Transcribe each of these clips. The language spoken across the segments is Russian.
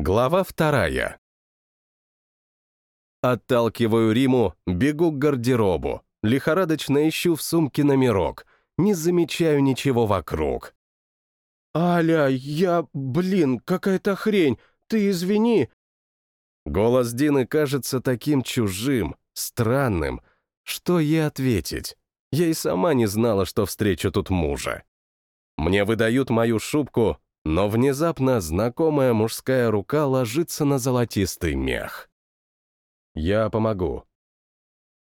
Глава вторая. Отталкиваю Риму, бегу к гардеробу, лихорадочно ищу в сумке номерок, не замечаю ничего вокруг. «Аля, я... блин, какая-то хрень, ты извини». Голос Дины кажется таким чужим, странным. Что ей ответить? Я и сама не знала, что встречу тут мужа. Мне выдают мою шубку, но внезапно знакомая мужская рука ложится на золотистый мех. Я помогу.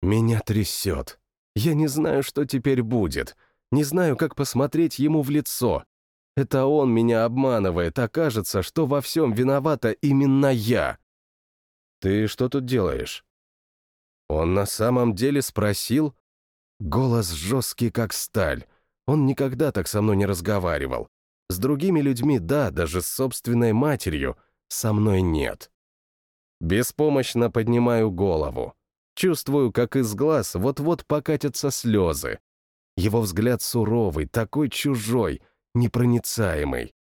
Меня трясет. Я не знаю, что теперь будет. Не знаю, как посмотреть ему в лицо. Это он меня обманывает, а кажется, что во всем виновата именно я. Ты что тут делаешь? Он на самом деле спросил? Голос жесткий, как сталь. Он никогда так со мной не разговаривал. С другими людьми — да, даже с собственной матерью. Со мной нет. Беспомощно поднимаю голову. Чувствую, как из глаз вот-вот покатятся слезы. Его взгляд суровый, такой чужой, непроницаемый.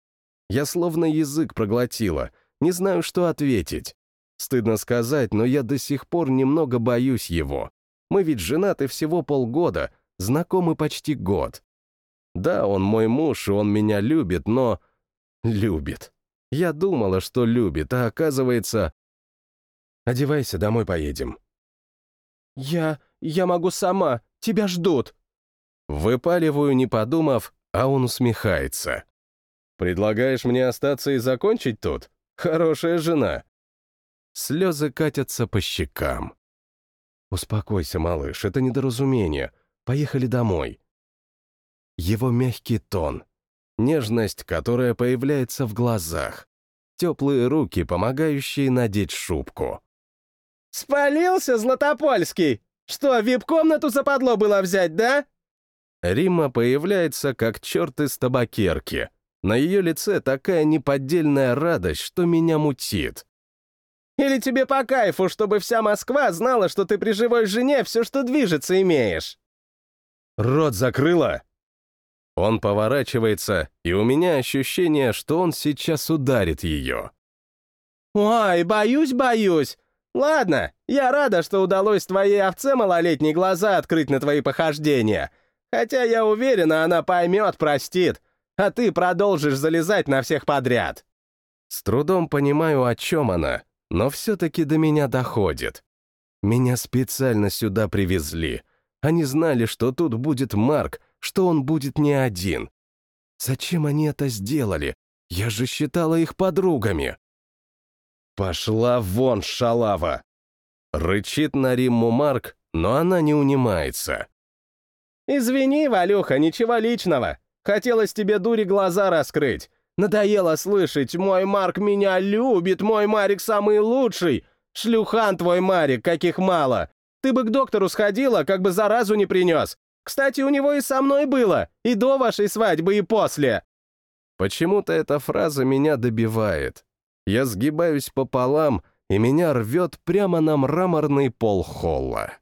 Я словно язык проглотила, не знаю, что ответить. Стыдно сказать, но я до сих пор немного боюсь его. Мы ведь женаты всего полгода, знакомы почти год. Да, он мой муж, и он меня любит, но... Любит. Я думала, что любит, а оказывается... Одевайся, домой поедем. «Я... я могу сама, тебя ждут». Выпаливаю, не подумав, а он усмехается. «Предлагаешь мне остаться и закончить тут? Хорошая жена». Слезы катятся по щекам. «Успокойся, малыш, это недоразумение. Поехали домой его мягкий тон, нежность, которая появляется в глазах, теплые руки, помогающие надеть шубку. «Спалился, Златопольский! Что, вип-комнату западло было взять, да?» Рима появляется, как черт из табакерки. На ее лице такая неподдельная радость, что меня мутит. «Или тебе по кайфу, чтобы вся Москва знала, что ты при живой жене все, что движется, имеешь?» «Рот закрыла!» Он поворачивается, и у меня ощущение, что он сейчас ударит ее. «Ой, боюсь, боюсь. Ладно, я рада, что удалось твоей овце малолетней глаза открыть на твои похождения. Хотя я уверена, она поймет, простит, а ты продолжишь залезать на всех подряд». С трудом понимаю, о чем она, но все-таки до меня доходит. Меня специально сюда привезли. Они знали, что тут будет Марк, что он будет не один. Зачем они это сделали? Я же считала их подругами. Пошла вон, шалава! Рычит на Римму Марк, но она не унимается. «Извини, Валюха, ничего личного. Хотелось тебе дури глаза раскрыть. Надоело слышать, мой Марк меня любит, мой Марик самый лучший. Шлюхан твой Марик, каких мало. Ты бы к доктору сходила, как бы заразу не принес. Кстати, у него и со мной было, и до вашей свадьбы, и после». Почему-то эта фраза меня добивает. Я сгибаюсь пополам, и меня рвет прямо на мраморный пол холла.